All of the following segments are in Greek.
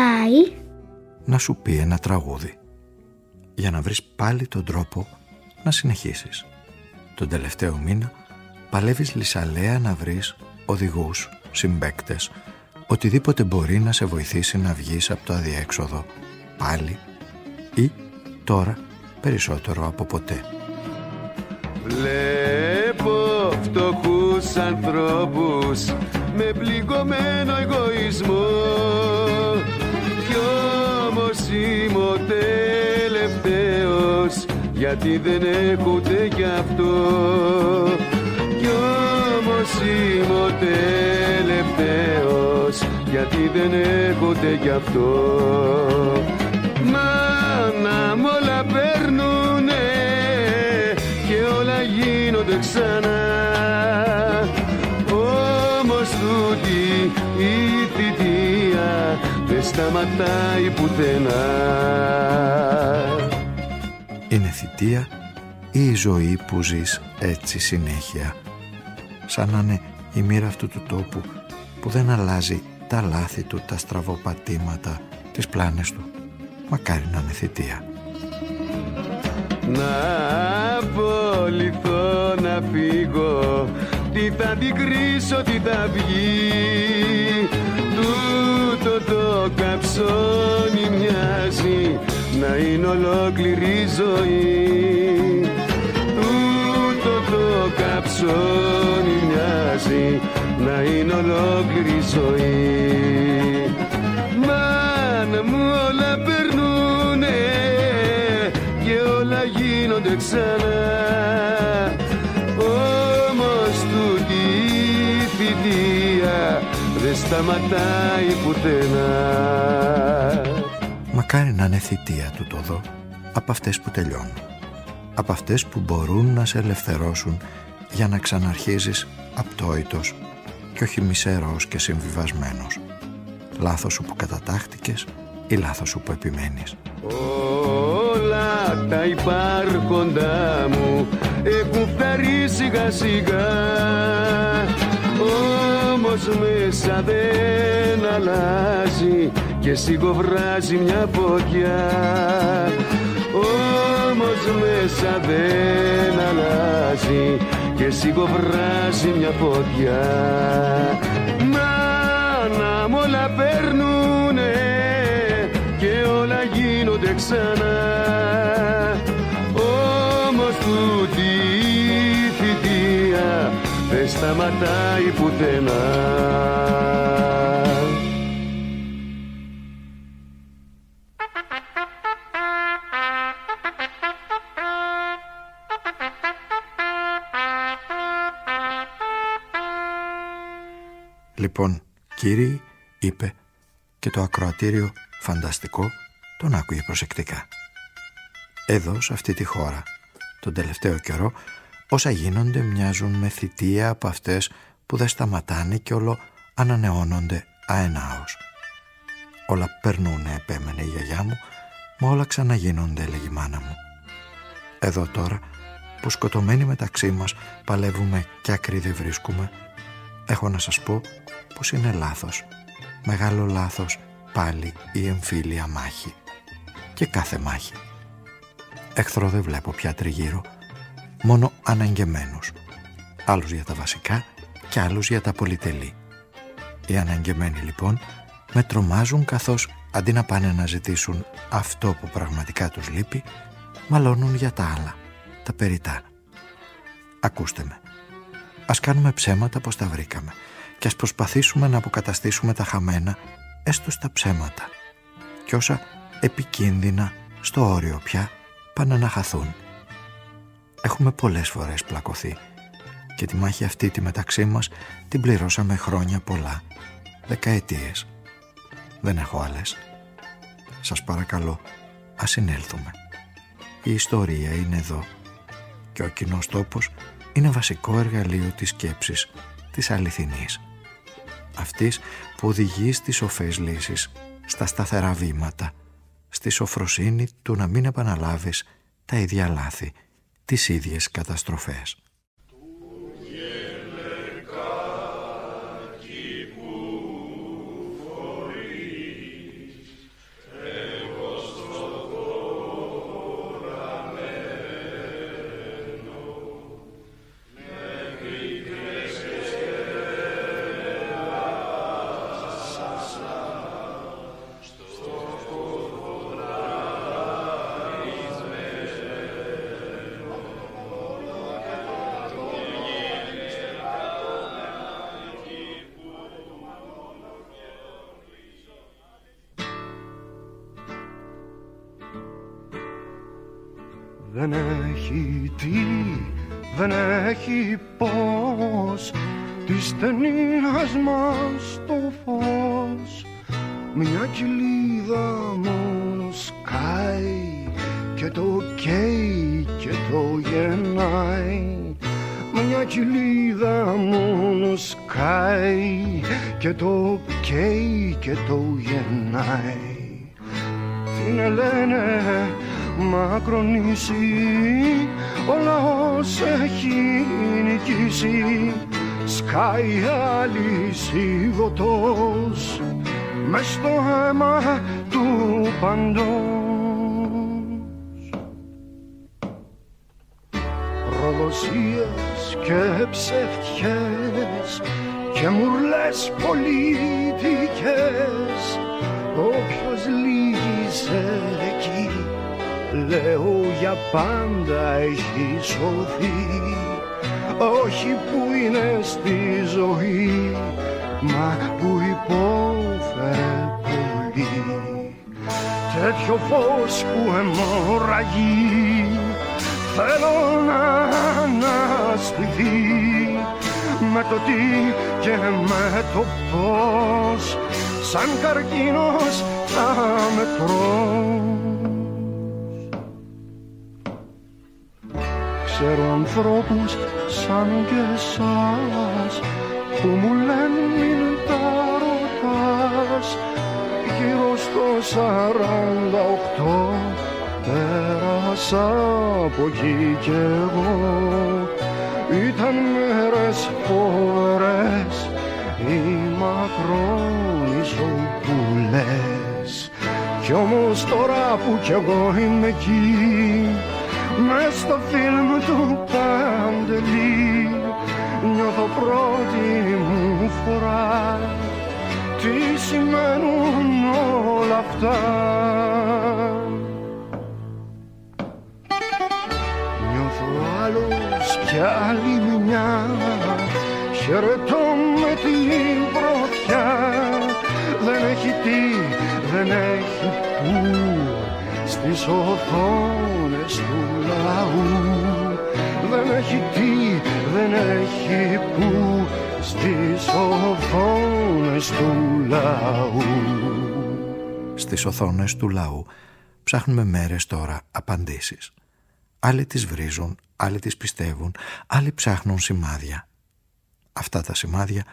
Πάει να σου πει ένα τραγούδι για να βρεις πάλι τον τρόπο να συνεχίσεις. Τον τελευταίο μήνα παλεύεις λισαλέα να βρεις οδηγούς, συμπέκτες, οτιδήποτε μπορεί να σε βοηθήσει να βγεις από το αδιέξοδο πάλι ή τώρα περισσότερο από ποτέ. Βλέπω φτωχούς ανθρώπους με πληγωμένο εγωισμό κι όμως είμαι ο τελευταίος γιατί δεν έχω ούτε κι αυτό. Κι όμως είμαι ο τελευταίος γιατί δεν έχω ούτε κι αυτό. Μα να μ' όλα παίρνουνε και όλα γίνονται ξανά. Η θητεία δεν σταματάει πουθενά Είναι θητεία ή η ζωή που ζεις έτσι συνέχεια σαν να είναι η μοίρα αυτού του τόπου που δεν αλλάζει τα λάθη του, τα στραβοπατήματα, τις πλάνες του. Μακάρι να είναι θητεία. Να απολυθώ να φύγω τι θα την κρίσω, τι θα βγει Τούτο το καψόνι μοιάζει να είναι ολόκληρη ζωή. Τούτο το καψόνι μοιάζει να είναι ολόκληρη ζωή. Μάνα μου όλα περνούνε και όλα γίνονται ξανά. Δεν σταματάει πουθενά Μακάρι να είναι θητεία του το δω από αυτές που τελειώνουν. Από αυτές που μπορούν να σε ελευθερώσουν για να ξαναρχίζεις απτόητος και όχι μισερός και συμβιβασμένος. Λάθος σου που κατατάχτηκες ή λάθος σου που επιμένεις. Όλα τα υπάρχοντά μου έχουν φταρεί σιγά σιγά όμως μέσα δεν αλλάζει και σιγοβράζει μια φωτιά. Όμως μέσα δεν αλλάζει και σιγοβράζει μια φωτιά. Μα να όλα παίρνουνε και όλα γίνονται ξανά δεν σταματάει πουθενά Λοιπόν, κύριοι, είπε και το ακροατήριο φανταστικό τον άκουγε προσεκτικά. Εδώ, σε αυτή τη χώρα, τον τελευταίο καιρό, όσα γίνονται μοιάζουν με θητεία από αυτές που δεν σταματάνε και όλο ανανεώνονται αενάως. Όλα περνούνε, επέμενε η γιαγιά μου, μα όλα ξαναγίνονται, έλεγε η μάνα μου. Εδώ τώρα, που σκοτωμένοι μεταξύ μας παλεύουμε και άκρη δεν βρίσκουμε, έχω να σας πω πως είναι λάθος. Μεγάλο λάθος πάλι η εμφύλια μάχη. Και κάθε μάχη. Εχθρό δεν βλέπω πια τριγύρω, μόνο αναγκεμένους. Άλλους για τα βασικά και άλλους για τα πολυτελή. Οι αναγκεμένοι λοιπόν με τρομάζουν καθώς αντί να πάνε να ζητήσουν αυτό που πραγματικά τους λείπει, μαλώνουν για τα άλλα, τα περιτά. Ακούστε με. Ας κάνουμε ψέματα πως τα βρήκαμε και ας προσπαθήσουμε να αποκαταστήσουμε τα χαμένα έστω στα ψέματα και όσα επικίνδυνα στο όριο πια πάνε να χαθούν. Έχουμε πολλές φορές πλακωθεί και τη μάχη αυτή τη μεταξύ μας την πληρώσαμε χρόνια πολλά, δεκαετίες. Δεν έχω άλλες. Σας παρακαλώ, ας συνέλθουμε. Η ιστορία είναι εδώ και ο κοινός τόπος είναι βασικό εργαλείο της σκέψης, της αληθινής. Αυτής που οδηγεί στις σοφές λύσεις, στα σταθερά βήματα, στη σοφροσύνη του να μην επαναλάβεις τα ίδια λάθη, τις ίδιες καταστροφές. Όχι που είναι στη ζωή Μα που υπόφερε πολύ. Τέτοιο φως που αιμορραγεί Θέλω να αναστηθεί. Με το τι και με το πώς Σαν καρκίνος θα με Ξέρω ανθρώπους σαν και εσάς που μου λένε μην τα ρωτάς. Γύρω στο σαράντα οκτώ πέρασα από εκεί κι εγώ. Ήταν μέρες φοβερές ή μακρόνης που λες. Κι όμως τώρα που κι εγώ είμαι εκεί Μες στο φιλμ του Παντελή νιώθω πρώτη μου φορά. Τι σημαίνουν όλα αυτά; Νιώθω άλλος κι άλλη μια. Χαιρετώ με την πρωτιά. Δεν έχει τι, δεν έχει που στις οθόνες του λαού δεν έχει τι, δεν έχει που στις οθόνες του λαού Στις οθόνες του λαού ψάχνουμε μέρες τώρα απαντήσεις Άλλοι τις βρίζουν, άλλοι τις πιστεύουν, άλλοι ψάχνουν σημάδια. Αυτά τα σημάδια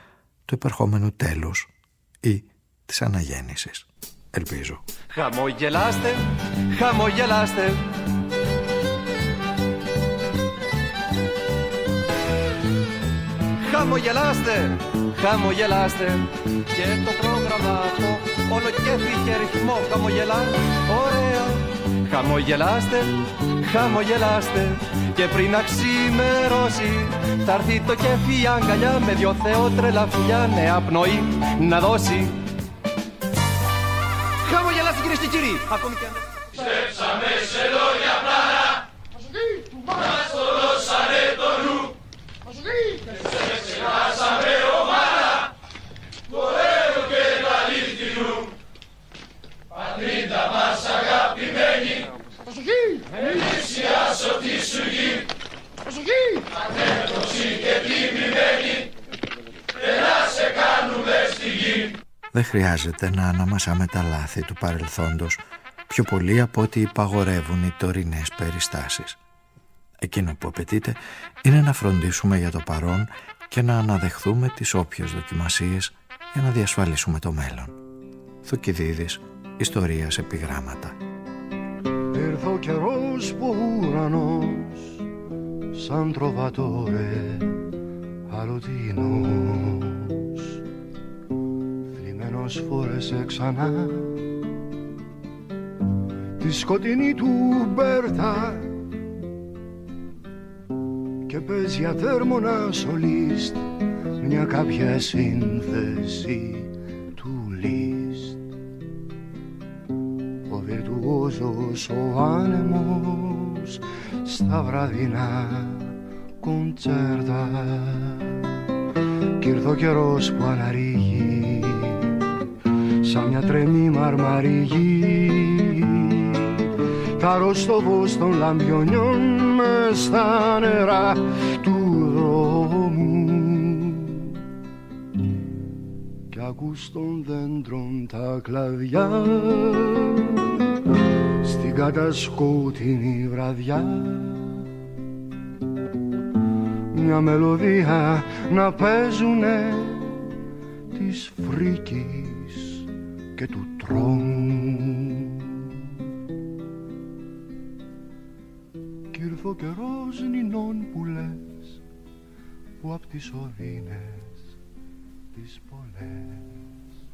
του επερχόμενου τέλους ή της αναγέννησης. Ελπίζω. Χαμογελάστε, χαμογελάστε. Χαμογελάστε, χαμογελάστε. Και το πρόγραμμα αυτό όλο κέφι και ρυθμό. Χαμογελά Ωραία Χαμογελάστε, χαμογελάστε. Και πριν να ξημερώσει Θα έρθει το κέφι η αγκαλιά. Με δυο θεότρελα φιλιά νέα πνοή να δώσει. Χαμογελάστε κυρίες και κύριοι Ακόμη και αν δεν... Στρέψαμε σε λόγια πλάνα. Μας το δώσανε το νου. Σε ξεχάσαμε ομάδα Το έργο και το αλήθινου Πατρίδα μας αγαπημένη. Ενίσχυασο τη σου γη. Ανέτοξη και τιμημένη. Και να σε κάνουμε στη γη Δεν χρειάζεται να αναμασάμε τα λάθη του παρελθόντος πιο πολύ από ό,τι υπαγορεύουν οι τωρινές περιστάσεις. Εκείνο που απαιτείται είναι να φροντίσουμε για το παρόν και να αναδεχθούμε τις όποιες δοκιμασίες για να διασφαλίσουμε το μέλλον. Θουκυδίδης, Ιστορίας Επιγράμματα. Ήρθε ο καιρός που ουρανός σαν τροβατόρε αλλοτινός θλιμμένος φόρεσε ξανά. Τη σκοτεινή του Μπέρτα. Και παίζει για τέρμονα σολίστ μια κάποια σύνθεση του Λίστ ο βιρτουόζος ο άνεμος στα βραδινά κοντσέρτα. Κι ήρθε ο καιρός που αναρρίγει σαν μια τρεμή μαρμαρίγη τα ρωστοβός των λαμπιονιών μες στα νερά του δρόμου. Κι ακούς των δέντρων τα κλαδιά στην κατασκότεινη βραδιά. Μια μελωδία να παίζουνε και του τρόμου Κι ήρθε ο καιρός νηνών που λες που απ' τις οδύνες τις πολλές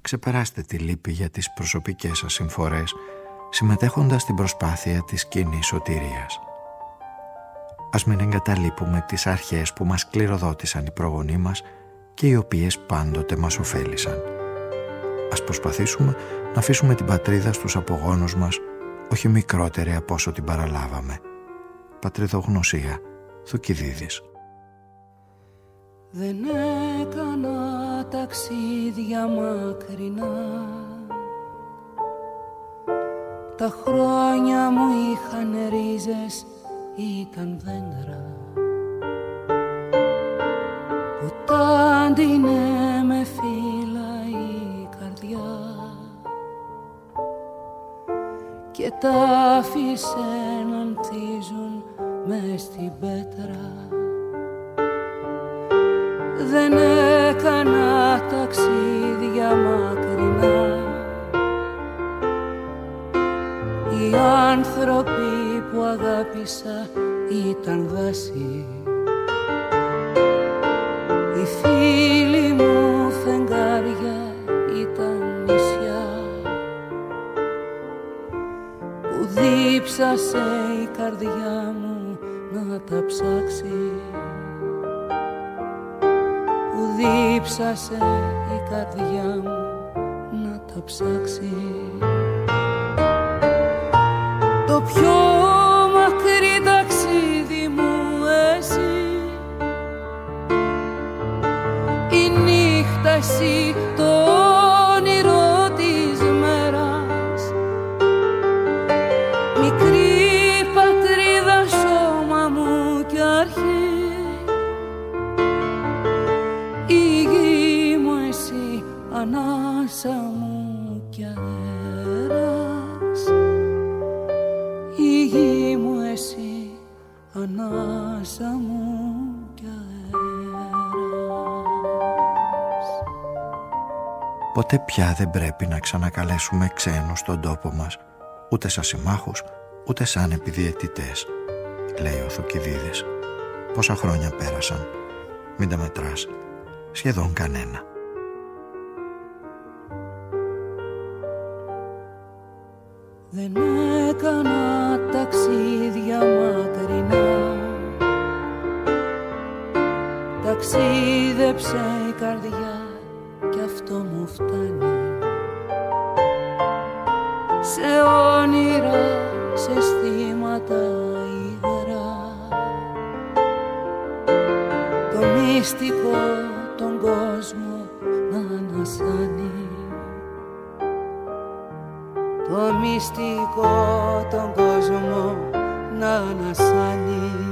Ξεπεράστε τη λύπη για τις προσωπικές σας συμφορές συμμετέχοντας στην προσπάθεια της κοινή σωτηρίας. Ας μην εγκαταλείπουμε τις αρχές που μας κληροδότησαν οι προγονείς μας και οι οποίες πάντοτε μας ωφέλησαν. Ας προσπαθήσουμε να αφήσουμε την πατρίδα στους απογόνους μας όχι μικρότερη από όσο την παραλάβαμε. Πατριδογνωσία, Θουκυδίδης. Δεν έκανα ταξίδια μακρινά Τα χρόνια μου είχαν ρίζες ήταν δέντρα που τάντινε με τα άφησε να ανθίζουν μες στην πέτρα. Δεν έκανα ταξίδια μακρινά. Οι άνθρωποι που αγάπησα ήταν δάση Οι φίλοι μου δίψασε η καρδιά μου να τα ψάξει. Που δίψασε η καρδιά μου να τα ψάξει. Το πιο εσύ. Το όνειρο ανάσα μου κι αέρας Η γη μου εσύ ανάσα μου Ποτέ πια δεν πρέπει να ξανακαλέσουμε ξένους στον τόπο μας, ούτε σαν συμμάχους, ούτε σαν επιδιαιτητές, λέει ο Θουκυδίδης. Πόσα χρόνια πέρασαν, μην τα μετράς, σχεδόν κανένα. Δεν έκανα ταξίδια μακρινά. Ταξίδεψε η καρδιά αυτό μου φτάνει. Σε όνειρα, σε αισθήματα υγρά. Το μυστικό τον κόσμο να ανασάνει το μυστικό τον κόσμο να ανασάνει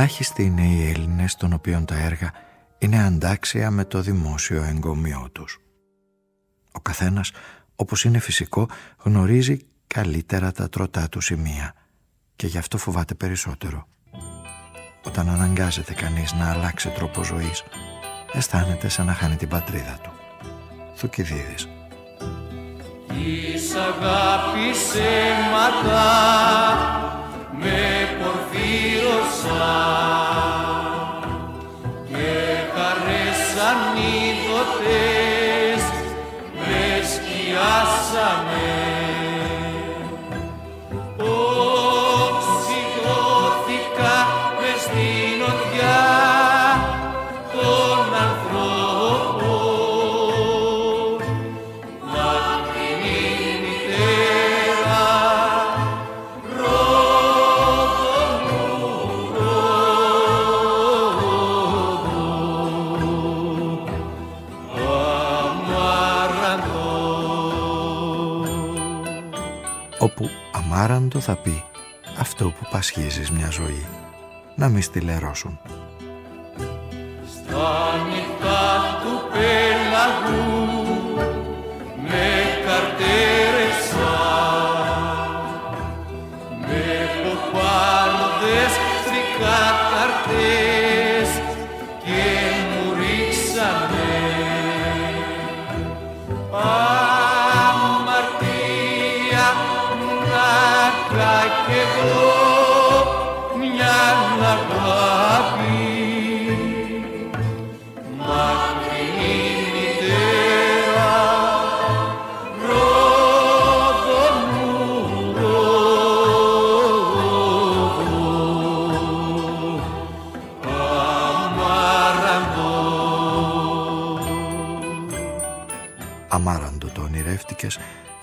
Ελάχιστοι είναι οι Έλληνες των οποίων τα έργα είναι αντάξια με το δημόσιο εγκομιό τους. Ο καθένας, όπως είναι φυσικό, γνωρίζει καλύτερα τα τροτά του σημεία και γι' αυτό φοβάται περισσότερο. Όταν αναγκάζεται κανείς να αλλάξει τρόπο ζωής, αισθάνεται σαν να χάνει την πατρίδα του. Θουκυδίδης. Της αγάπης αίματα θα πει αυτό που πασχίζεις μια ζωή. Να μη στυλερώσουν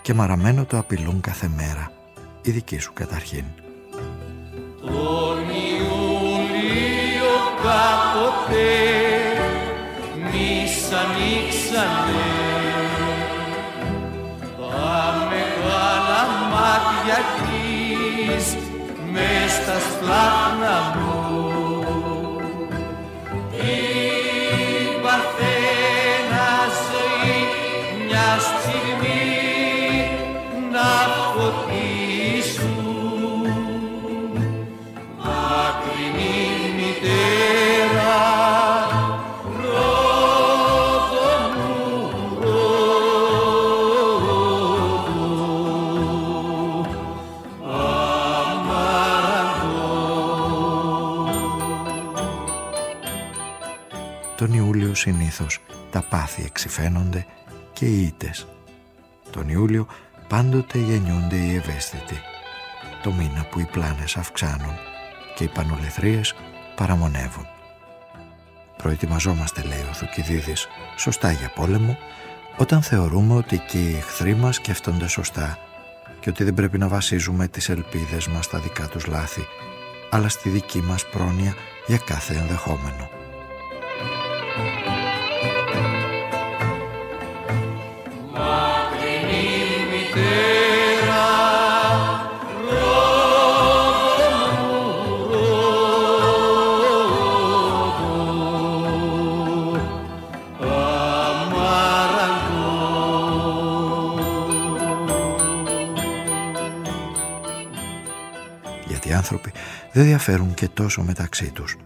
και μαραμένο το απειλούν κάθε μέρα. Η δική σου καταρχήν. Τον Ιούλιο κάποτε μη σ' ανοίξανε. Τα μεγάλα μάτια της μες στα σπλάχνα μου τα πάθη εξηφαίνονται και οι ήτες. Τον Ιούλιο πάντοτε γεννιούνται οι ευαίσθητοι. Το μήνα που οι πλάνες αυξάνουν και οι πανολεθρίες παραμονεύουν. Προετοιμαζόμαστε, λέει ο Θουκυδίδης, σωστά για πόλεμο, όταν θεωρούμε ότι και οι εχθροί μας σκέφτονται σωστά και ότι δεν πρέπει να βασίζουμε τις ελπίδες μας στα δικά τους λάθη, αλλά στη δική μας πρόνοια για κάθε ενδεχόμενο. Γιατί οι άνθρωποι δεν διαφέρουν και τόσο μεταξύ τους.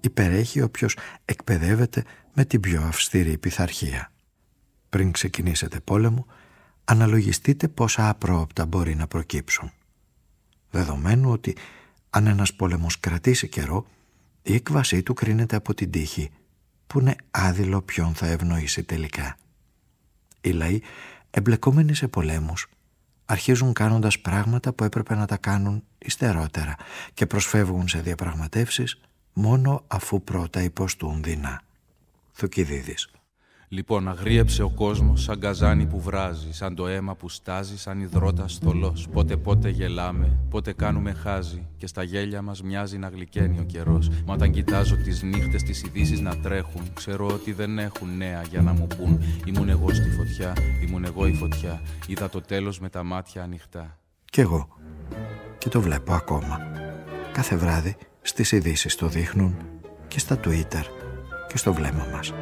Υπερέχει όποιος εκπαιδεύεται με την πιο αυστηρή πειθαρχία. Πριν ξεκινήσετε πόλεμο, αναλογιστείτε πόσα απρόοπτα μπορεί να προκύψουν. Δεδομένου ότι αν ένας πόλεμος κρατήσει καιρό, η έκβασή του κρίνεται από την τύχη, που είναι άδειλο ποιον θα ευνοήσει τελικά. Οι λαοί εμπλεκόμενοι σε πολέμους αρχίζουν κάνοντας πράγματα που έπρεπε να τα κάνουν υστερότερα και προσφεύγουν σε διαπραγματεύσεις μόνο αφού πρώτα υποστούν δεινά. Θουκυδίδης. Λοιπόν, αγρίεψε ο κόσμος σαν καζάνι που βράζει, σαν το αίμα που στάζει, σαν υδρότα θολό. Πότε πότε γελάμε, πότε κάνουμε χάζι, και στα γέλια μας μοιάζει να γλυκαίνει ο καιρός. Μα όταν κοιτάζω τις νύχτες, τις ειδήσεις να τρέχουν, ξέρω ότι δεν έχουν νέα για να μου πούν. Ήμουν εγώ στη φωτιά, ήμουν εγώ η φωτιά. Είδα το τέλος με τα μάτια ανοιχτά. Κι εγώ. Και το βλέπω ακόμα. Κάθε βράδυ στις ειδήσεις το δείχνουν και στα Twitter και στο βλέμμα μας.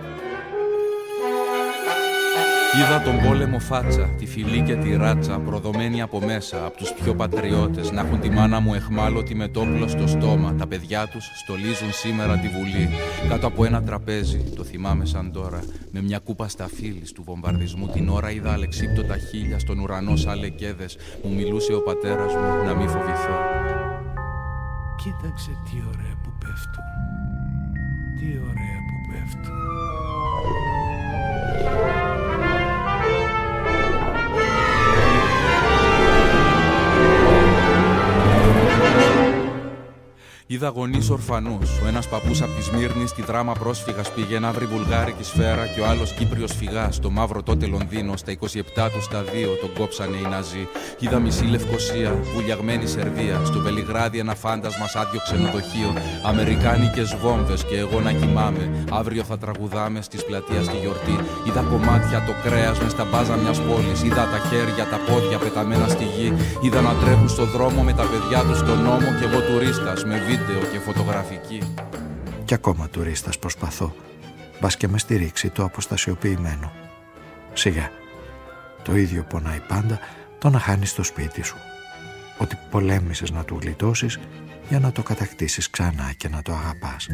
Είδα τον πόλεμο φάτσα, τη φυλή και τη ράτσα, προδομένη από μέσα, από τους πιο πατριώτες, να έχουν τη μάνα μου εχμάλωτη με τόπλο στο στόμα. Τα παιδιά τους στολίζουν σήμερα τη Βουλή, κάτω από ένα τραπέζι, το θυμάμαι σαν τώρα, με μια κούπα στα του βομβαρδισμού. Την ώρα είδα αλεξίπτωτα χίλια στον ουρανό σαν λεκέδες, μου μιλούσε ο πατέρας μου να μην φοβηθώ. Κοίταξε τι ωραία που πέφτουν, τι ωραία που πέφτουν. Είδα γονείς ορφανούς. Ο ένας παππούς από τη Σμύρνη στη δράμα πρόσφυγας πήγε να βρει βουλγάρικη σφαίρα και ο άλλος Κύπριος φυγάς. Στο μαύρο τότε Λονδίνο, στα 27 του στα 2 τον κόψανε οι Ναζί. Είδα μισή Λευκοσία, βουλιαγμένη Σερβία. Στο Βελιγράδι ένα φάντασμα σ' άδειο ξενοδοχείο. Αμερικάνικες βόμβες και εγώ να κοιμάμαι. Αύριο θα τραγουδάμε στις πλατείας στη γιορτή. Είδα κομμάτια το κρέας μες στα μπάζα μιας πόλης. Είδα τα χέρια, τα πόδια πεταμένα στη γη. Είδα να τρέχουν στο δρόμο με τα παιδιά τους στον νόμο και εγώ τουρίστας με βίντεο βίντεο και φωτογραφική. Κι ακόμα τουρίστας προσπαθώ. Μπας και με στηρίξει το αποστασιοποιημένο. Σιγά. Το ίδιο πονάει πάντα το να χάνεις το σπίτι σου. Ότι πολέμησες να του γλιτώσεις για να το κατακτήσεις ξανά και να το αγαπάς.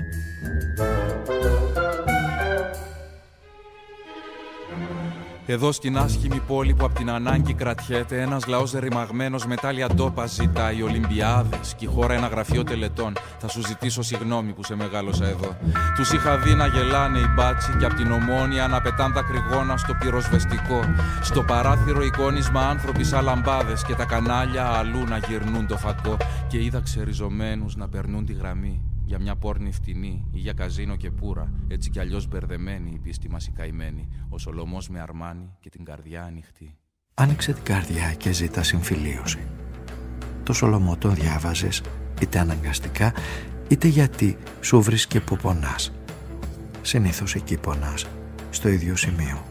Εδώ στην άσχημη πόλη που από την ανάγκη κρατιέται, ένας λαός ρημαγμένο με τάλια ντόπα ζητάει Ολυμπιάδες και η χώρα ένα γραφείο τελετών. Θα σου ζητήσω συγγνώμη που σε μεγάλωσα εδώ. Τους είχα δει να γελάνε οι μπάτσι και από την ομόνια να πετάν κρυγόνα στο πυροσβεστικό. Στο παράθυρο εικόνισμα άνθρωποι σαν λαμπάδες και τα κανάλια αλλού να γυρνούν το φακό. Και είδα ξεριζωμένους να περνούν τη γραμμή για μια πόρνη φτηνή ή για καζίνο και πουρα, έτσι κι αλλιώς μπερδεμένη η πίστη μας η καημένη, ο Σολομός με αρμάνι και την καρδιά ανοιχτή. Άνοιξε την καρδιά και ζήτα συμφιλίωση. Το Σολομό τον διάβαζες είτε αναγκαστικά, είτε γιατί σου βρίσκε που πονάς. Συνήθως εκεί πονάς, στο ίδιο σημείο.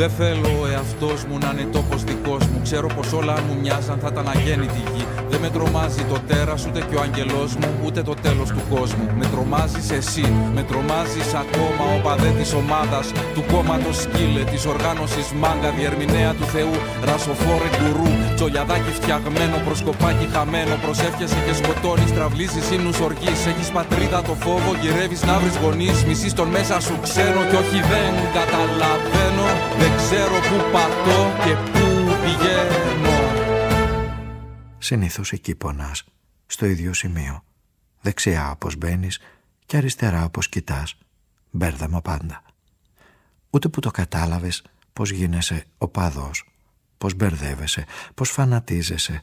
Δεν θέλω ο εαυτός μου να είναι τόπος δικός μου. Ξέρω πως όλα αν μου μοιάζαν θα ήταν αγέννητη γη. Δεν με τρομάζει το τέρας ούτε και ο αγγελό μου, ούτε το τέλος του κόσμου. Με τρομάζεις εσύ, με τρομάζεις ακόμα ο παδέ της ομάδας, του κόμματος σκύλε, της οργάνωσης μάγκα, διερμηνέα του Θεού, ρασοφόρε γκουρού. Τσολιαδάκι φτιαγμένο, προσκοπάκι χαμένο. Προσεύχεσαι και σκοτώνεις, τραυλίζεις ίνου οργή. Έχεις πατρίδα το φόβο, γυρεύεις να βρει γονείς. Μισή τον μέσα σου ξένο και όχι δεν καταλαβαίνω. Δεν ξέρω πού πατώ και πού πηγαίνω. Συνήθως εκεί πονάς, στο ίδιο σημείο. Δεξιά όπως μπαίνεις και αριστερά όπως κοιτάς. Μπέρδαμα πάντα. Ούτε που το κατάλαβες πως γίνεσαι οπαδός Πως μπερδεύεσαι, πως φανατίζεσαι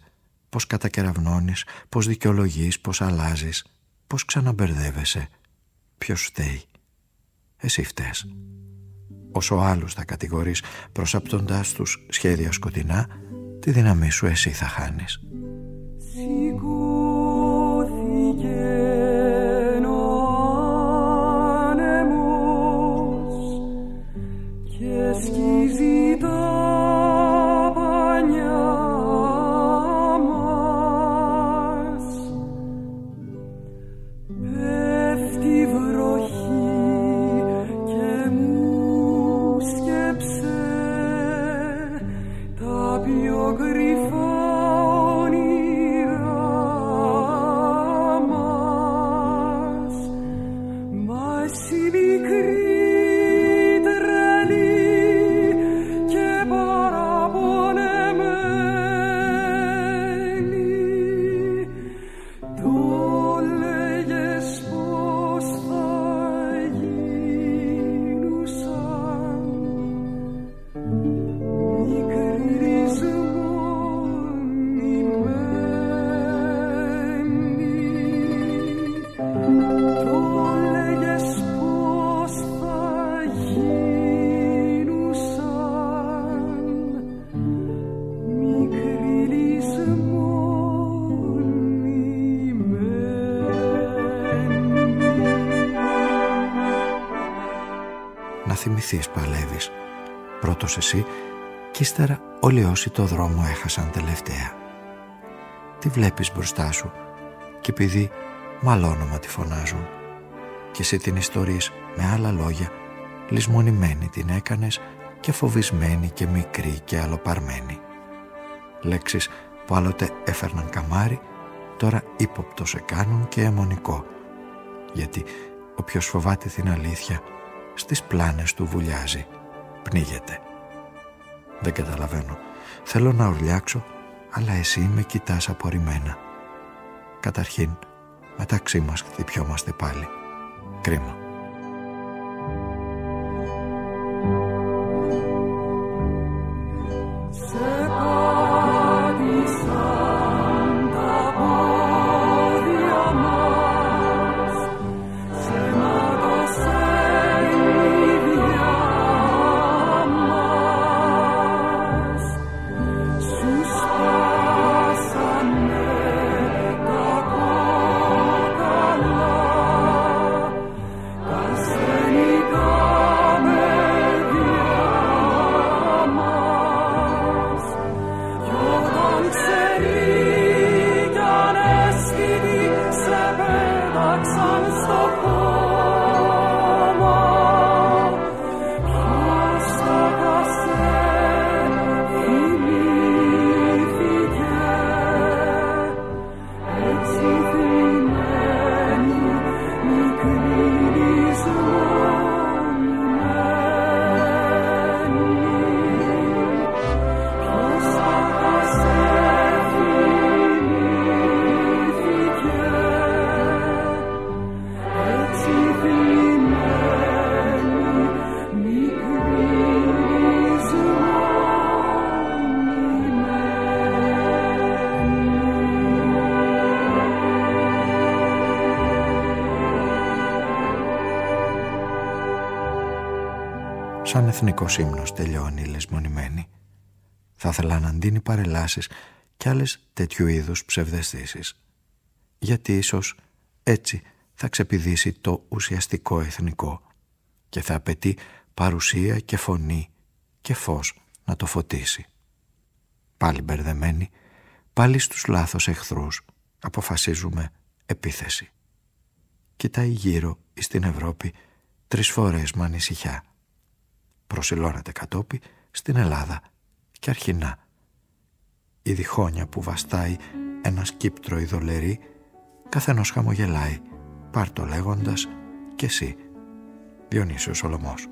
Πως κατακεραυνώνεις, πως δικαιολογείς, πως αλλάζεις Πως ξαναμπερδεύεσαι. Ποιος φταίει; Εσύ φταίς όσο άλλους θα κατηγορείς προσαπτώντας τους σχέδια σκοτεινά, τη δύναμή σου εσύ θα χάνεις. κρυφά Πρώτος εσύ κι ύστερα όλοι όσοι το δρόμο έχασαν τελευταία. Τι βλέπεις μπροστά σου και επειδή μαλόνομα τη φωνάζουν και εσύ την ιστορείς με άλλα λόγια λησμονημένη την έκανες και φοβισμένη και μικρή και αλλοπαρμένη. Λέξεις που άλλοτε έφερναν καμάρι τώρα ύποπτο σε κάνουν και αιμονικό γιατί όποιος φοβάται την αλήθεια στις πλάνες του βουλιάζει, πνίγεται. Δεν καταλαβαίνω. Θέλω να ουρλιάξω, αλλά εσύ με κοιτάς απορριμμένα. Καταρχήν, μεταξύ μας χτυπιόμαστε πάλι. Κρίμα. Εθνικός ύμνος τελειώνει λεσμονημένη. Θα ήθελα να αντίνει παρελάσεις κι άλλες τέτοιου είδους ψευδεστήσεις. Γιατί ίσως έτσι θα ξεπηδήσει το ουσιαστικό εθνικό και θα απαιτεί παρουσία και φωνή και φως να το φωτίσει. Πάλι μπερδεμένοι, πάλι στους λάθος εχθρούς αποφασίζουμε επίθεση. Κοιτάει γύρω στην Ευρώπη τρεις φορές με ανησυχιά προσιλώνεται κατόπι στην Ελλάδα και αρχινά. Η διχόνια που βαστάει ένα σκύπτρο ειδωλερή καθένος χαμογελάει πάρ' λέγοντας και εσύ Διονύσιος Σολομός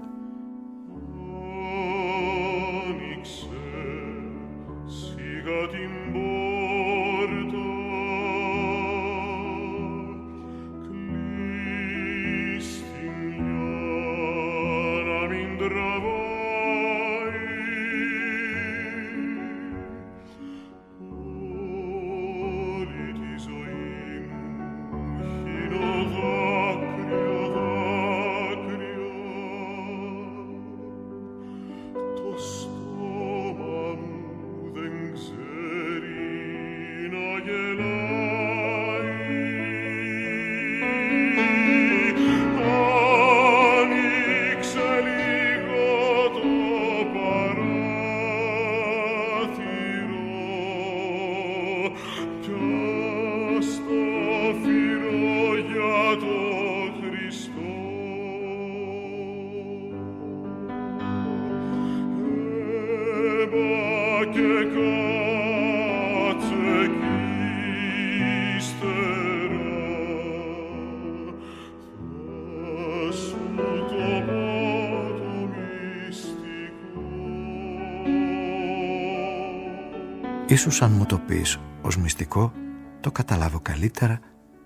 Ίσως αν μου το πεις ως μυστικό το καταλάβω καλύτερα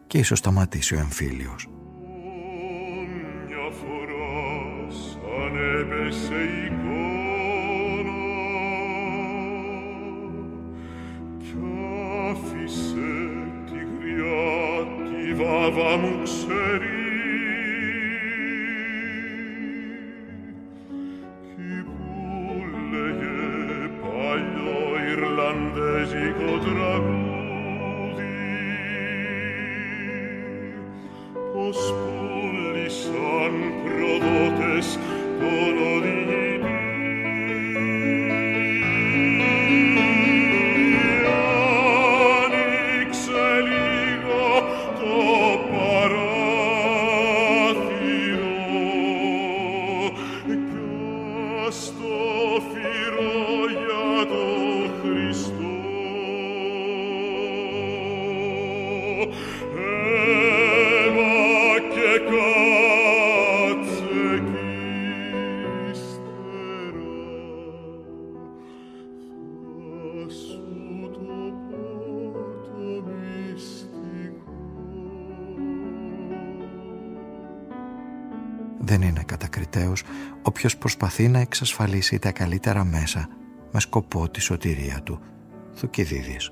και ίσως σταματήσει ο εμφύλιος. grande si cotrabù προσπαθεί να εξασφαλίσει τα καλύτερα μέσα με σκοπό τη σωτηρία του. Θουκυδίδης.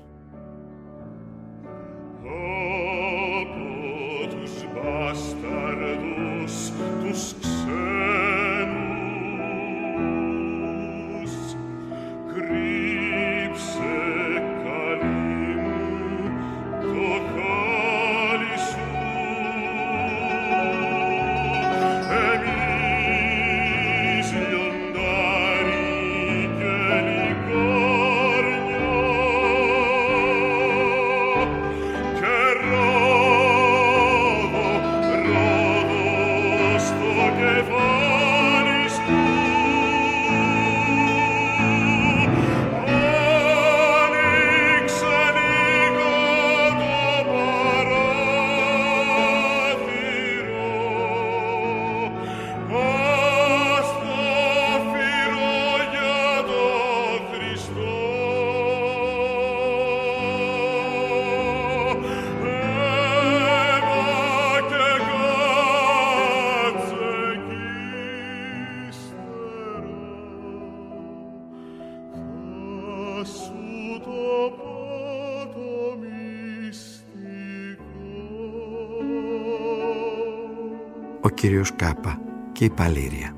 Κύριος Κάπα και η Παλήρια.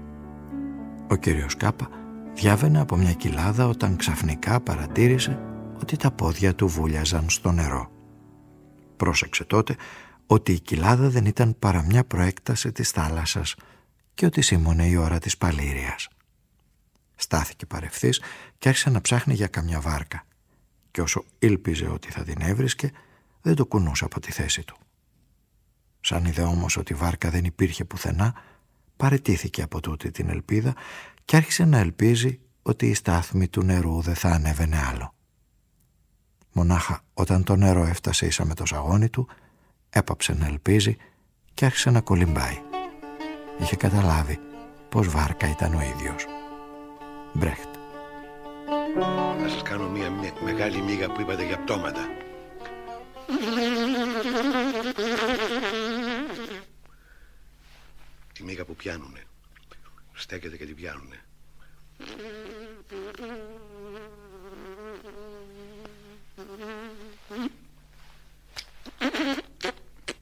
Ο κύριος Κάπα διάβαινε από μια κοιλάδα όταν ξαφνικά παρατήρησε ότι τα πόδια του βούλιαζαν στο νερό. Πρόσεξε τότε ότι η κοιλάδα δεν ήταν παρά μια προέκταση της θάλασσας και ότι σήμωνε η ώρα της Παλήριας. Στάθηκε παρευθύς και άρχισε να ψάχνει για καμιά βάρκα και όσο ήλπιζε ότι θα την έβρισκε δεν το κουνούσε από τη θέση του. Σαν είδε όμως ότι η βάρκα δεν υπήρχε πουθενά, παρετήθηκε από τούτη την ελπίδα και άρχισε να ελπίζει ότι η στάθμη του νερού δεν θα ανέβαινε άλλο. Μονάχα όταν το νερό έφτασε ίσα με το σαγόνι του, έπαψε να ελπίζει και άρχισε να κολυμπάει. Είχε καταλάβει πως βάρκα ήταν ο ίδιος. Μπρέχτ. Θα σας κάνω μια μεγάλη μίγα που είπατε για πτώματα. Τη μίγα που πιάνουνε. Στέκεται και την πιάνουνε.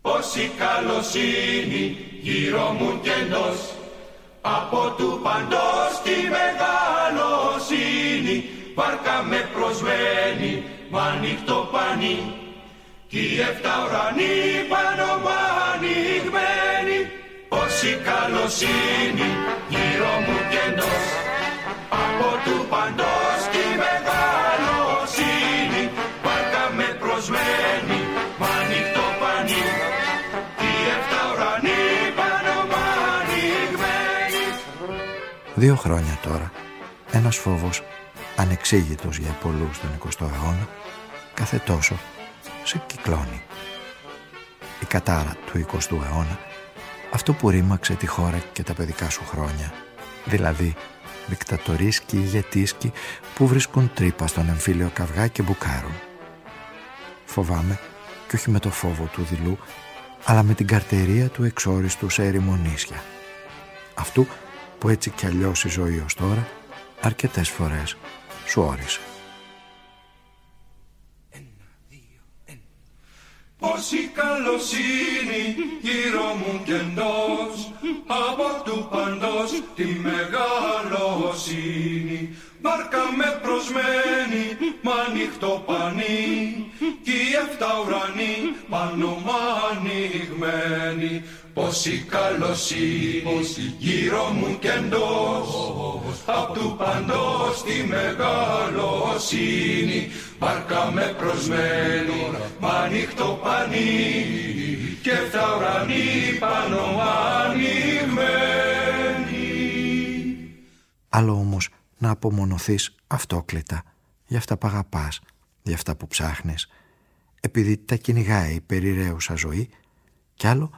Πόση καλοσύνη γύρω μου κι εντός από του παντός τη μεγαλοσύνη βάρκα με προσβαίνει μ' ανοιχτό πανί κι οι εφτά ουρανοί πάνω μου ανοιγμένοι Πόση καλοσύνη γύρω μου κι εντός. Από του παντός τη μεγαλοσύνη Πάρκα με προσμένη μ' ανοιχτό πανί. Κι οι εφτά ουρανοί πάνω μου ανοιγμένοι Δύο χρόνια τώρα ένας φόβος ανεξήγητος για πολλούς τον 20ο αιώνα κάθε τόσο σε κυκλώνει. Η κατάρα του 20ου αιώνα, αυτό που ρήμαξε τη χώρα και τα παιδικά σου χρόνια, δηλαδή δικτατορίσκοι ηγετίσκοι που βρίσκουν τρύπα στον εμφύλιο καυγά και μπουκάρουν. Φοβάμαι, και όχι με το φόβο του δειλού, αλλά με την καρτερία του εξόριστου σε ερημονήσια. Αυτού που έτσι κι αλλιώς η ζωή ως τώρα, αρκετές φορές σου όρισε. Πόση καλοσύνη γύρω μου κι εντός από του παντός τη μεγαλοσύνη Βάρκα με προσμένη μ' ανοιχτό πανί. Κι οι εφτά ουρανοί πάνω μ' ανοιγμένοι Πόση καλοσύνη γύρω μου κι εντός Απ' του παντός τη μεγαλοσύνη Βάρκα με προσμένη μ' ανοιχτό πανί. Και εφτά ουρανοί πάνω μ' ανοιγμένοι Άλλο όμως να απομονωθείς αυτόκλητα. Για αυτά που αγαπάς, για αυτά που ψάχνεις. Επειδή τα κυνηγάει η περιραίουσα ζωή. Κι άλλο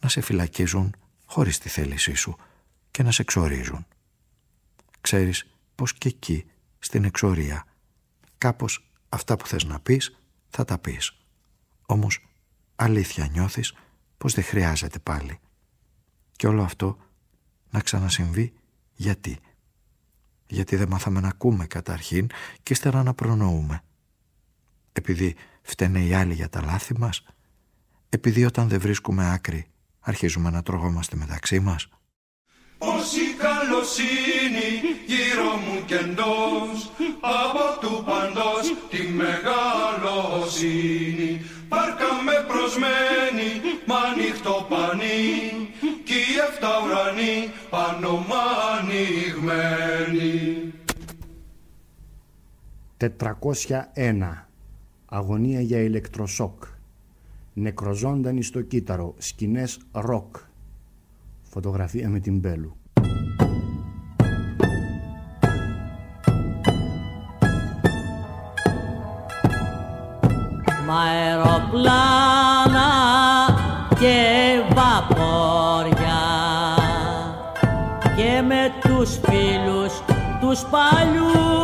να σε φυλακίζουν χωρίς τη θέλησή σου και να σε εξορίζουν. Ξέρεις πως και εκεί, στην εξορία, κάπως αυτά που θες να πεις θα τα πεις. Όμως αλήθεια νιώθεις πως δεν χρειάζεται πάλι. Και όλο αυτό να ξανασυμβεί γιατί. Γιατί δεν μάθαμε να ακούμε καταρχήν και ύστερα να προνοούμε. Επειδή φταίνε οι άλλοι για τα λάθη μας. Επειδή όταν δεν βρίσκουμε άκρη αρχίζουμε να τρογόμαστε μεταξύ μας. Πόση καλοσύνη γύρω μου κι εντός από του παντός τη μεγαλοσύνη Πάρκα με προσμένη μ' ανοιχτό πανί κι οι εφτά ουρανοί πάνω μ' ανοιγμένοι 401 Αγωνία για ηλεκτροσόκ Νεκροζώντανοι στο κύτταρο Σκηνές ροκ. Φωτογραφία με την Μπέλου. Μα αεροπλάνα και βαπόρια και με τους φίλους τους παλιούς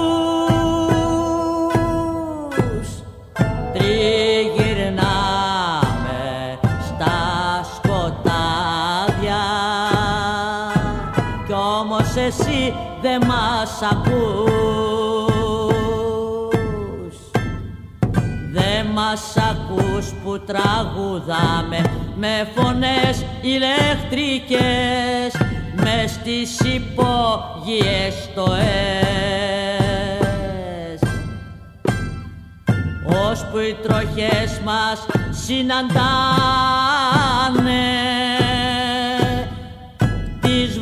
εσύ δεν μας ακούς. Μας ακούς που τραγουδάμε με φωνές ηλεκτρικές μες στις υπόγειες το ΕΣ που οι τροχές μας συναντάνε τις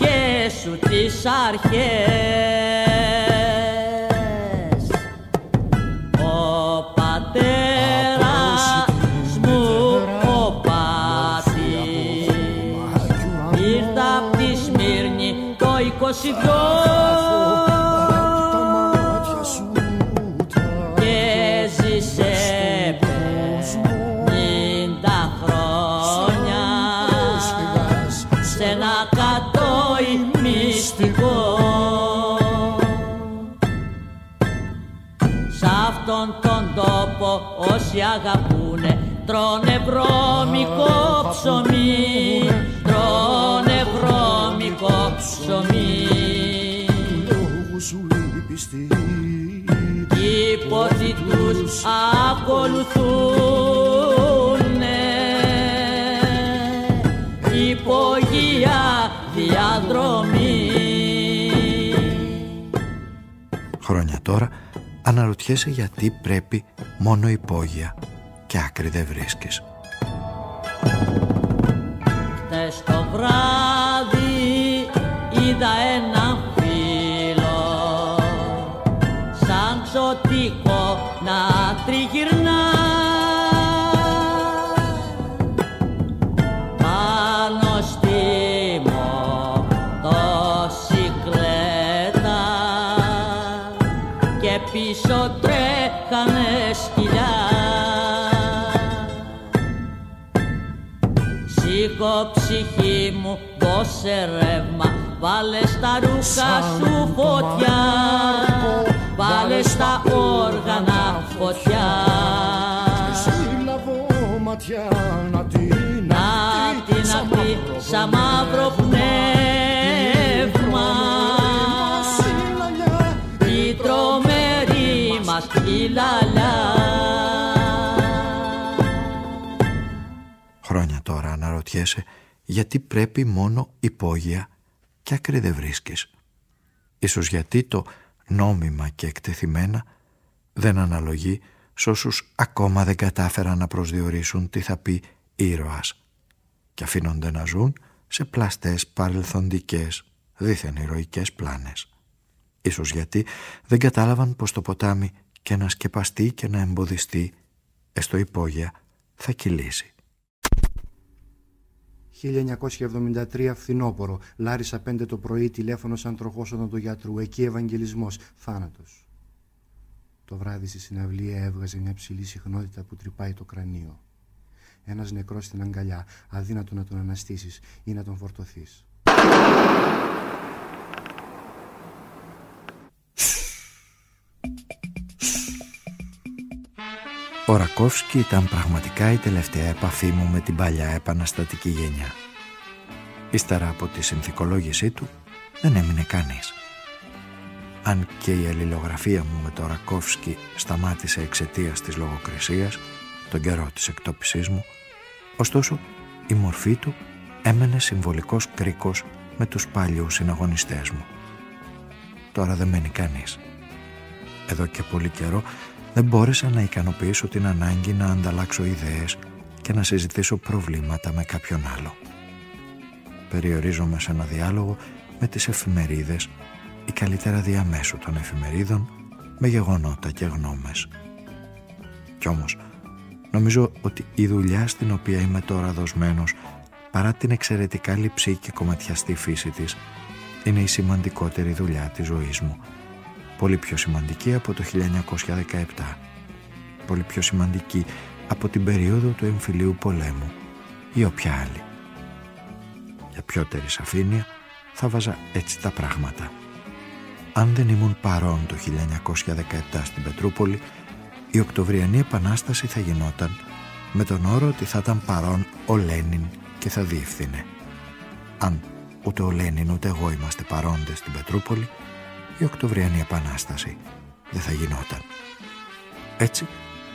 βασικές σου τις αρχές όσοι αγαπούνε τρώνε βρώμικο ψωμί. τρώνε βρώμικο ψωμί. Πιστοί οι πόθοι τους ακολουθούνε. Υπογεία διαδρομή. Χρόνια τώρα αναρωτιέσαι γιατί πρέπει μόνο υπόγεια και άκρη δεν βρίσκεις. Χτες το βράδυ δώσε ρεύμα. Βάλε στα ρούχα σου φωτιά. Βάλε στα όργανα φωτιά. Σύλλαβω ματιά να την Να την αχτεί σαν μαύρο πνεύμα. Η τρομερή μας η λαλιά. Χρόνια τώρα αναρωτιέσαι γιατί πρέπει μόνο υπόγεια και άκρη δεν βρίσκεις. Ίσως γιατί το νόμιμα και εκτεθειμένα δεν αναλογεί σ' όσους ακόμα δεν κατάφεραν να προσδιορίσουν τι θα πει ήρωας και αφήνονται να ζουν σε πλαστές παρελθοντικές δίθεν ηρωικές πλάνες. Ίσως γιατί δεν κατάλαβαν πως το ποτάμι και να σκεπαστεί και να εμποδιστεί εστω υπόγεια θα κυλήσει. 1973 φθινόπορο. Λάρισα 5 το πρωί, τηλέφωνο σαν τροχόσοδο του γιατρού. Εκεί Ευαγγελισμός. Θάνατος. Το βράδυ στη συναυλία έβγαζε μια ψηλή συχνότητα που τρυπάει το κρανίο. Ένας νεκρός στην αγκαλιά, αδύνατο να τον αναστήσεις ή να τον φορτωθείς. Ο Ρακόφσκι ήταν πραγματικά η τελευταία επαφή μου με την παλιά επαναστατική γενιά. Ύστερα από τη συνθηκολόγησή του δεν έμεινε κανείς. Αν και η αλληλογραφία μου με τον Ρακόφσκι σταμάτησε εξαιτίας της λογοκρισίας, τον καιρό της εκτόπισής μου, ωστόσο η μορφή του έμενε συμβολικός κρίκος με τους παλιούς συναγωνιστές μου. Τώρα δεν μένει κανείς. Εδώ και πολύ καιρό δεν μπόρεσα να ικανοποιήσω την ανάγκη να ανταλλάξω ιδέες και να συζητήσω προβλήματα με κάποιον άλλο. Περιορίζομαι σε ένα διάλογο με τις εφημερίδες ή καλύτερα διαμέσου των εφημερίδων με γεγονότα και γνώμες. Κι όμως, νομίζω ότι η δουλειά στην οποία είμαι τώρα δοσμένος παρά την εξαιρετικά λυψή και κομματιαστή φύση της είναι η σημαντικότερη δουλειά της ζωής μου πολύ πιο σημαντική από το 1917 πολύ πιο σημαντική από την περίοδο του εμφυλίου πολέμου ή όποια άλλη. Για πιότερη σαφήνεια θα βάζα έτσι τα πράγματα. Αν δεν ήμουν παρόν το 1917 στην Πετρούπολη η Οκτωβριανή Επανάσταση θα γινόταν με τον όρο ότι θα ήταν παρόν ο Λένιν και θα διεύθυνε. Αν ούτε ο Λένιν ούτε εγώ είμαστε παρόντες στην Πετρούπολη η Οκτωβριανή Επανάσταση δεν θα γινόταν. Έτσι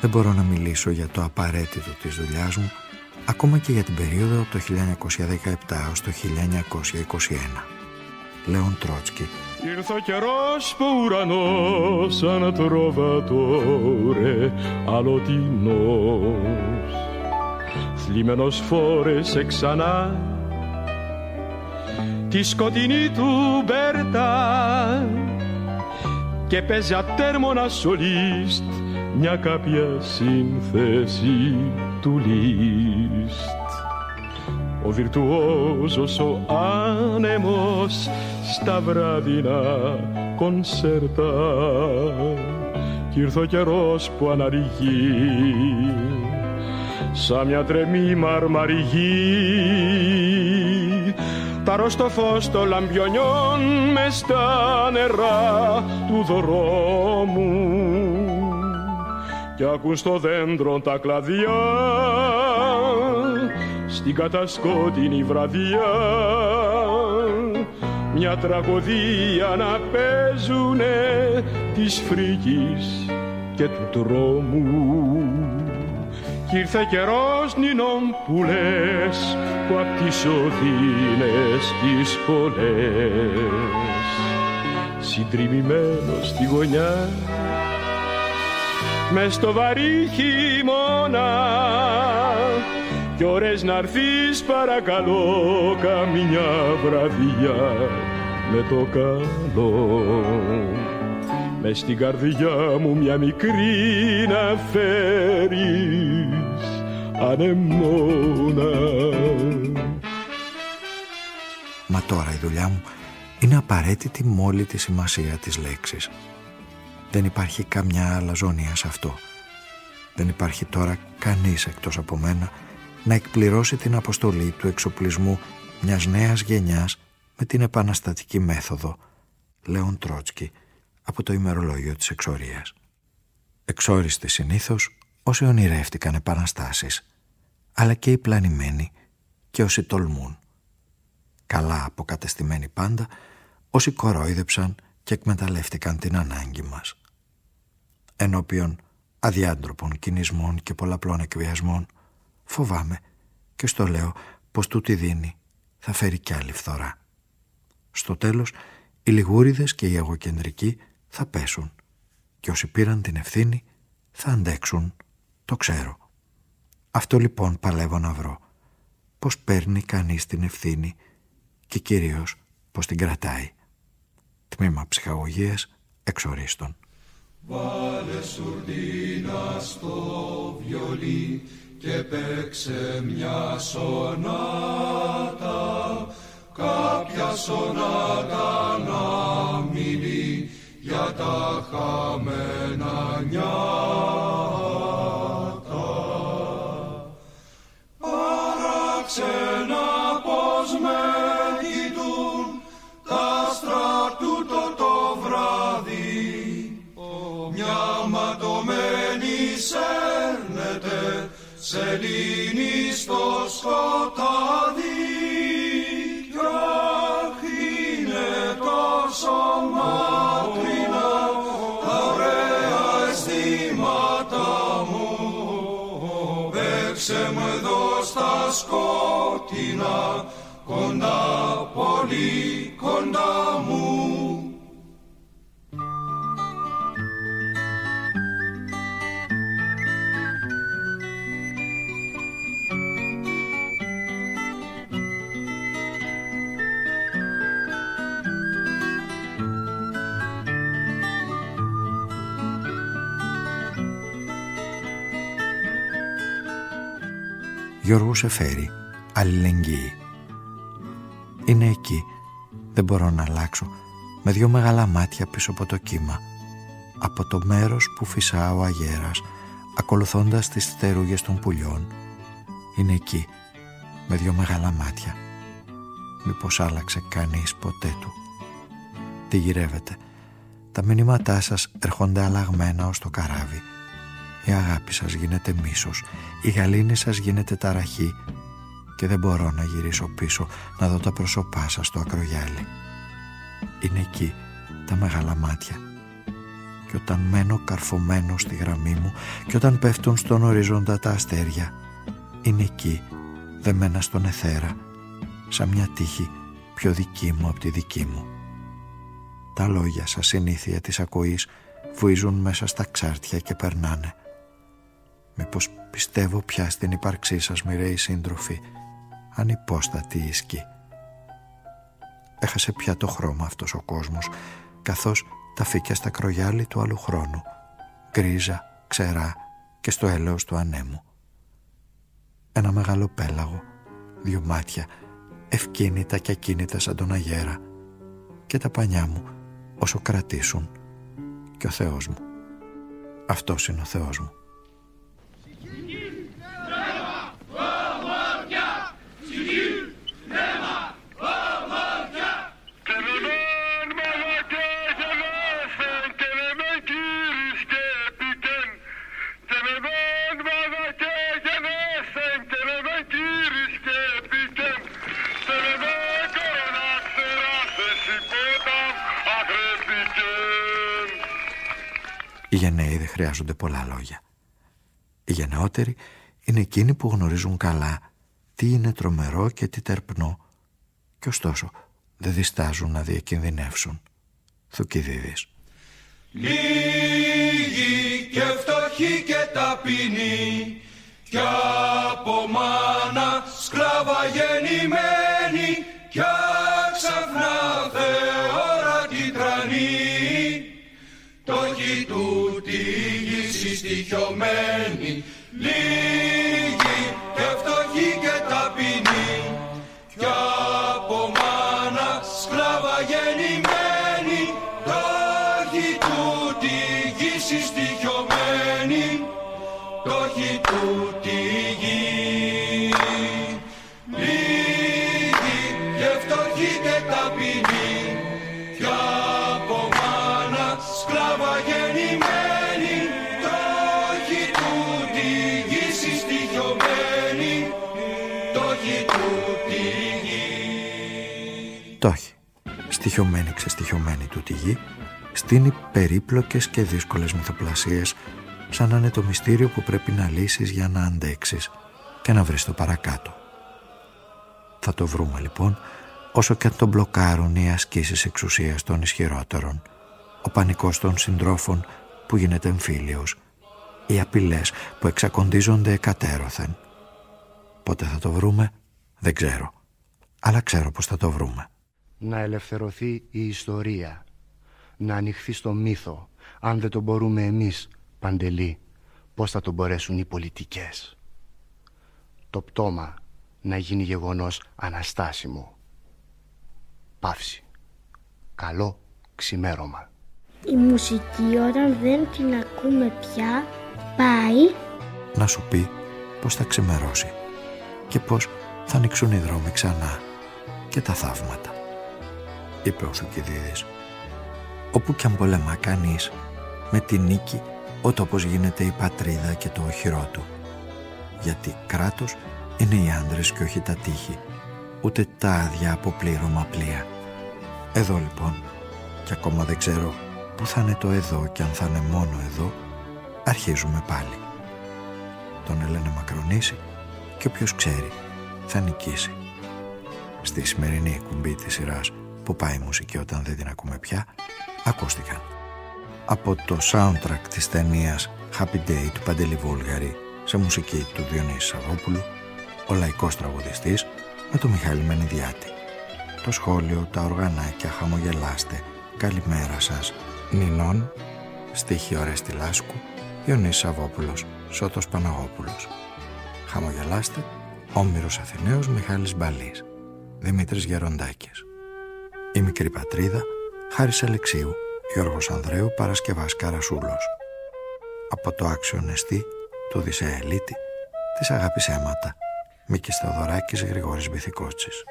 δεν μπορώ να μιλήσω για το απαραίτητο της δουλειάς μου ακόμα και για την περίοδο από το 1917 ως το 1921. Λέων Τρότσκι Ήρθε ο καιρός που ουρανός σαν τροβατόρε αλωτινός θλιμμένος φόρεσε ξανά τη σκοτεινή του Μπέρτα και παίζει ατέρμονα σολίστ μια κάποια σύνθεση του Λίστ. Ο βιρτουόζος ο άνεμος στα βράδινα κονσέρτα κι ήρθε ο καιρός που αναργεί σαν μια τρεμή μαρμαριγή τα στο φως των λαμπιονιών μες στα νερά του δρόμου. Κι ακούν στο δέντρο τα κλαδιά στην κατασκότεινη βραδιά. Μια τραγωδία να παίζουνε της φρίκης και του τρόμου κι ήρθε καιρός νινών που λες που απ' τις οδύνες τις πολλές συντριμημένος στη γωνιά μες στο βαρύ χειμώνα κι ώρες να παρακαλώ καμιά βραδιά με το καλό με στην καρδιά μου μια μικρή να φέρεις ανεμόνα Μα τώρα η δουλειά μου είναι απαραίτητη μόλι τη σημασία της λέξης. Δεν υπάρχει καμιά αλαζόνια σε αυτό. Δεν υπάρχει τώρα κανείς εκτός από μένα να εκπληρώσει την αποστολή του εξοπλισμού μιας νέας γενιάς με την επαναστατική μέθοδο Λέων Τρότσκι από το ημερολόγιο της εξορίας. Εξόριστοι συνήθως όσοι ονειρεύτηκαν επαναστάσεις, αλλά και οι πλανημένοι και όσοι τολμούν. Καλά αποκατεστημένοι πάντα όσοι κορόιδεψαν και εκμεταλλεύτηκαν την ανάγκη μας. Ενώπιον αδιάντροπων κινησμών και πολλαπλών εκβιασμών, φοβάμαι και στο λέω πως τούτη δίνει θα φέρει κι άλλη φθορά. Στο τέλος, οι λιγούριδες και οι εγωκεντρικοί θα πέσουν και όσοι πήραν την ευθύνη θα αντέξουν, το ξέρω. Αυτό λοιπόν παλεύω να βρω. Πώς παίρνει κανείς την ευθύνη και κυρίως πώς την κρατάει. Τμήμα ψυχαγωγίας εξορίστων. Βάλε σουρδίνα στο βιολί και παίξε μια σονάτα κάποια σονάτα να μιλεί για τα χαμένα νιάτα. Παράξενα πως με κοιτούν τα στρατούτο το βράδυ μια ματωμένη σέρνεται σελήνη στο σκοτάδι κι είναι το σώμα. Παίξε μου εδώ στα σκότεινα κοντά πολύ κοντά μου Γιώργος Σεφέρη, αλληλεγγύη. Είναι εκεί, δεν μπορώ να αλλάξω, με δυο μεγάλα μάτια πίσω από το κύμα. Από το μέρος που φυσά ο αγέρας, ακολουθώντας τις στερούγες των πουλιών. Είναι εκεί, με δυο μεγάλα μάτια. Μήπως άλλαξε κανείς ποτέ του. Τι γυρεύετε. Τα μηνύματά σας έρχονται αλλαγμένα ως το καράβι η αγάπη σας γίνεται μίσος, η γαλήνη σας γίνεται ταραχή και δεν μπορώ να γυρίσω πίσω να δω τα πρόσωπά σας στο ακρογιάλι. Είναι εκεί τα μεγάλα μάτια και όταν μένω καρφωμένο στη γραμμή μου και όταν πέφτουν στον ορίζοντα τα αστέρια είναι εκεί δεμένα στον εθέρα σαν μια τύχη πιο δική μου από τη δική μου. Τα λόγια σας συνήθεια της ακοής βουίζουν μέσα στα ξάρτια και περνάνε Μήπως πιστεύω πια στην ύπαρξή σας μοιραίοι σύντροφοι. Ανυπόστατη ισκή Έχασε πια το χρώμα αυτός ο κόσμος Καθώς τα φύκια στα κρογιάλι του άλλου χρόνου Γκρίζα, ξερά και στο έλεος του ανέμου. Ένα μεγάλο πέλαγο Δυο μάτια Ευκίνητα και ακίνητα σαν τον αγέρα Και τα πανιά μου όσο κρατήσουν Και ο Θεός μου. Αυτός είναι ο Θεός μου Οι γενναίοι δεν χρειάζονται πολλά λόγια. Οι γενναιότεροι είναι εκείνοι που γνωρίζουν καλά τι είναι τρομερό και τι τερπνό και ωστόσο δεν διστάζουν να διακινδυνεύσουν. Θουκυδίδης. Λίγοι και φτωχοί και ταπεινοί κι από μάνα σκλάβα γεννημένοι κι ξαφνά θεόρατη του τη γη στοιχειωμένη Τόχοι, στοιχειωμένη ξεστοιχειωμένη του τη γη, στείνει περίπλοκες και δύσκολες μυθοπλασίες σαν να είναι το μυστήριο που πρέπει να λύσεις για να αντέξεις και να βρεις το παρακάτω. Θα το βρούμε λοιπόν όσο και αν τον μπλοκάρουν οι ασκήσεις εξουσίας των ισχυρότερων, ο πανικός των συντρόφων που γίνεται εμφύλιος, οι απειλές που εξακοντίζονται εκατέρωθεν. Πότε θα το βρούμε δεν ξέρω, αλλά ξέρω πως θα το βρούμε. Να ελευθερωθεί η ιστορία, να ανοιχθεί στο μύθο, αν δεν το μπορούμε εμείς, Παντελή, πώς θα το μπορέσουν οι πολιτικές. Το πτώμα να γίνει γεγονός αναστάσιμο. Παύση. Καλό ξημέρωμα. Η μουσική όταν δεν την ακούμε πια πάει Να σου πει πως θα ξημερώσει και πως θα ανοίξουν οι δρόμοι ξανά και τα θαύματα. Είπε ο Θουκυδίδης. Όπου κι αν πολεμά κανείς, με τη νίκη ο τόπος γίνεται η πατρίδα και το οχυρό του. Γιατί κράτος είναι οι άντρες και όχι τα τείχη, ούτε τα άδεια από πλήρωμα πλοία. Εδώ λοιπόν, και ακόμα δεν ξέρω που θα είναι το εδώ και αν θα είναι μόνο εδώ, αρχίζουμε πάλι. Τον Ελένε Μακρονήσει και όποιος ξέρει θα νικήσει. Στη σημερινή εκπομπή της σειράς που πάει η μουσική όταν δεν την ακούμε πια, ακούστηκαν. Από το soundtrack της ταινίας Happy Day του Παντελή Βούλγαρη σε μουσική του Διονύσης Σαββόπουλου, ο λαϊκός τραγουδιστής με το Μιχάλη Μενιδιάτη. Το σχόλιο, τα οργανάκια, χαμογελάστε, καλημέρα σας, Νινών, στίχη Ορέστη Λάσκου, Διονύσης Σαββόπουλος, Σώτος Παναγόπουλος. Χαμογελάστε, Όμηρος Αθηναίος Μιχάλης Μπαλής, Δημήτρης Γεροντάκης. Η μικρή πατρίδα, Χάρης Αλεξίου, Γιώργος Ανδρέου, Παρασκευάς Καρασούλος. Από το άξιο εστί του Οδυσσέα Ελύτη, της αγάπης αίματα, Μίκης Θεοδωράκης Γρηγόρης Μπιθικώτσης.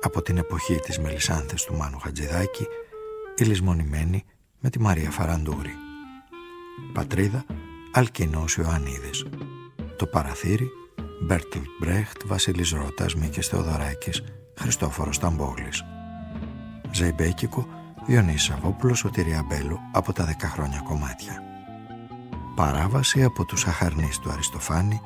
Από την εποχή της Μελισσάνθης του Μάνου Χατζιδάκι, η λησμονημένη με τη Μαρία Φαραντούρη. Πατρίδα, Αλκίνοος Ιωαννίδης. Το παραθύρι, Μπέρτολτ Μπρέχτ, Βασίλης Ρώτας, Μίκης Θεοδωράκης, Χριστόφορος Σταμπόγλης. Ζεϊμπέκικο, Διονύσης Σαββόπουλος, Σωτηρία Μπέλου, από τα δέκα χρόνια κομμάτια. Παράβαση από τους αχαρνείς του Αριστοφάνη,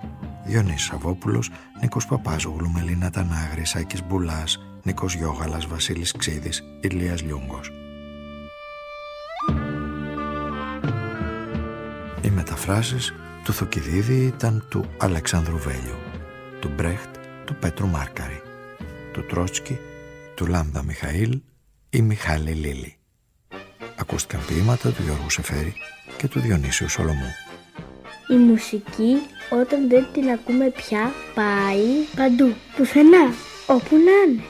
Διονύσης Σαββόπουλος, Νίκος Παπάζογλου, Μελίνα Τανάγρη, Σάκης Μπουλάς, Νίκος Γιώγαλας, Βασίλης Ξίδης, Ηλίας Λιούγκος. Οι μεταφράσεις του Θοκιδίδη ήταν του Αλεξάνδρου Βέλιου, του Μπρέχτ, του Πέτρου Μάρκαρη, του Τρότσκι, του Λάμδα Μιχαήλ ή Μιχάλη Λίλη. Ακούστηκαν ποίηματα του Γιώργου Σεφέρη και του Διονύσιου Σολομού. Η μουσική όταν δεν την ακούμε πια πάει παντού, πουθενά, όπου να είναι.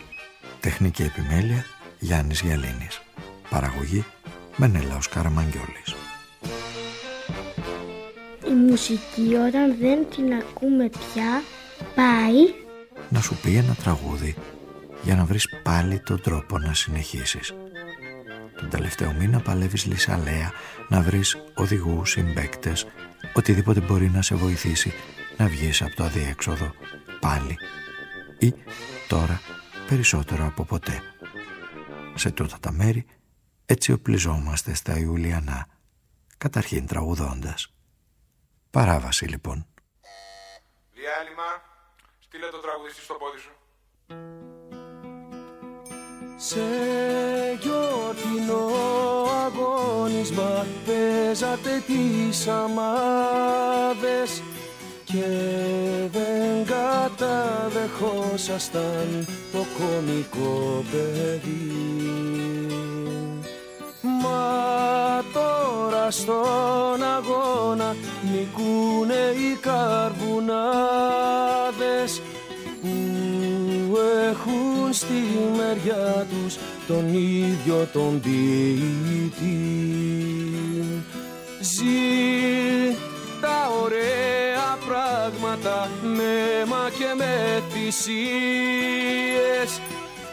Τεχνική επιμέλεια Γιάννης Γιαλίνης. Παραγωγή Μενέλαος Καραμαγγιόλης. Η μουσική όταν δεν την ακούμε πια πάει να σου πει ένα τραγούδι για να βρεις πάλι τον τρόπο να συνεχίσεις. Τον τελευταίο μήνα παλεύεις λυσαλέα να βρεις οδηγούς, συμπέκτες, οτιδήποτε μπορεί να σε βοηθήσει να βγεις από το αδιέξοδο πάλι ή τώρα περισσότερο από ποτέ. Σε τούτα τα μέρη έτσι οπλιζόμαστε στα Ιουλιανά, καταρχήν τραγουδώντας. Παράβαση λοιπόν. Διάλειμμα, στείλε το τραγουδιστή στο πόδι σου. Σε γιορτινό αγώνισμα παίζατε τις αμάδες και δεν καταδεχόσασταν το κομικό παιδί. Μα τώρα στον αγώνα νικούνε οι καρβουνάδες που έχουν στη μεριά τους τον ίδιο τον ποιητή. Ζει τα ωραία πράγματα με αίμα και με θυσίες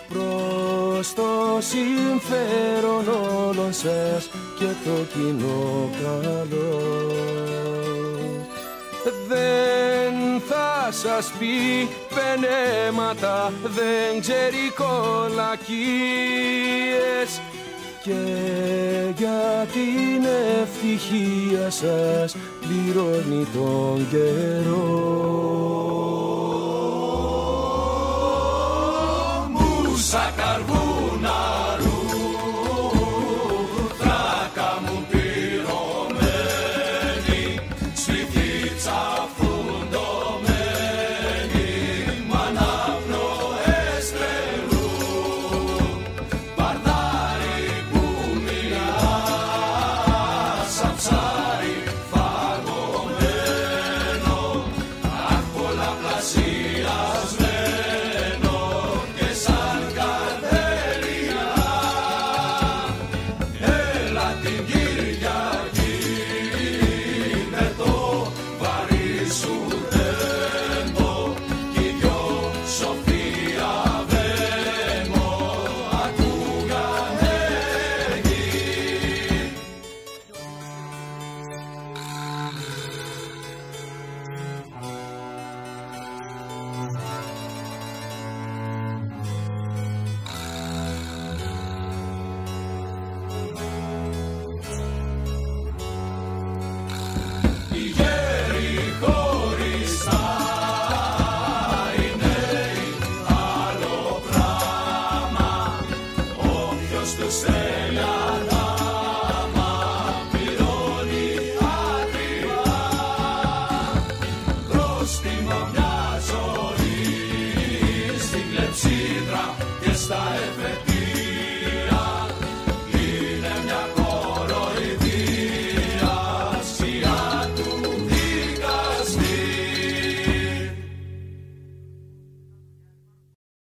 προς το συμφέρον όλων σας και το κοινό καλό. Δεν θα σας πει πενέματα, δεν ξέρει κολακίες και για την ευτυχία σας πληρώνει τον καιρό. Μουσα καρβούναρου